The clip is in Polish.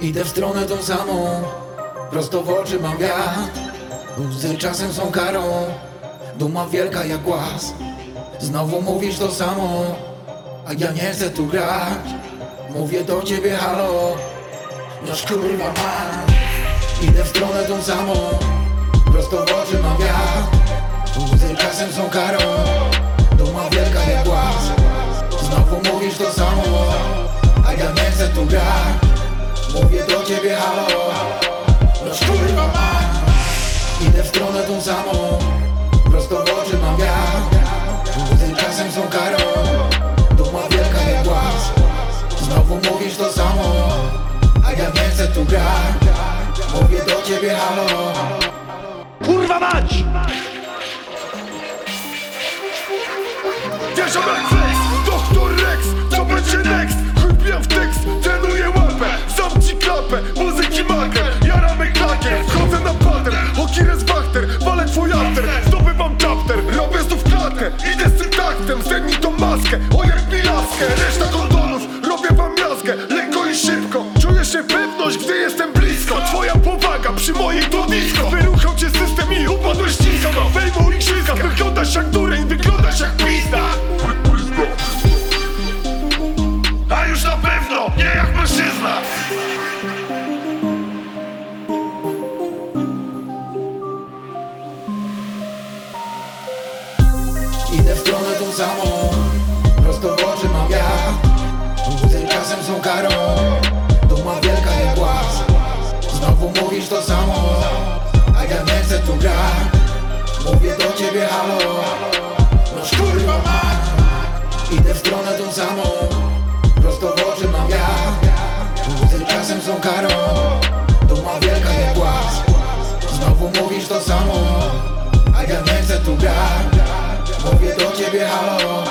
Idę w stronę tą samą Prosto w oczy mam wiatr. Łzy czasem są karą Duma wielka jak głaz. Znowu mówisz to samo A ja nie chcę tu grać. Mówię do ciebie halo Noż kurwa mam Idę w stronę tą samą Prosto w oczy mam wiatr. Łzy czasem są karą Duma wielka jak głaz. Znowu mówisz to samo A ja nie chcę tu grać Mówię do ciebie halo. Noż kurwa mam Idę w stronę tą samą. Prosto w oczy mam wiatr. Łzy czasem są karą. Duma wielka jak głaz. Znowu mówisz to samo. A ja nie chcę tu grać. Mówię do ciebie halo. Kurwa mać! Doktor Rex, co next? Maskę O jak mi laskę, reszta kondonów Robię wam miazgę, lekko i szybko. Czuję się pewność, gdy jestem blisko. Twoja powaga przy mojej to disco Wyruchał cię system i upadłeś nisko Na fejmu i krzyska. Wyglądasz jak dureń, wyglądasz jak pizda. A już na pewno, nie jak mężczyzna. Idę w stronę tą samą Prosto w oczy mam wiatr Łzy czasem są karą Duma wielka jak głaz Znowu mówisz to samo A ja nie chcę tu grać. Mówię do ciebie halo. Noż kurwa mam Idę w stronę tą samą Prosto w oczy mam wiatr Łzy czasem są karą Duma wielka jak głaz Znowu mówisz to samo A ja nie chcę tu grać. Mówię do ciebie halo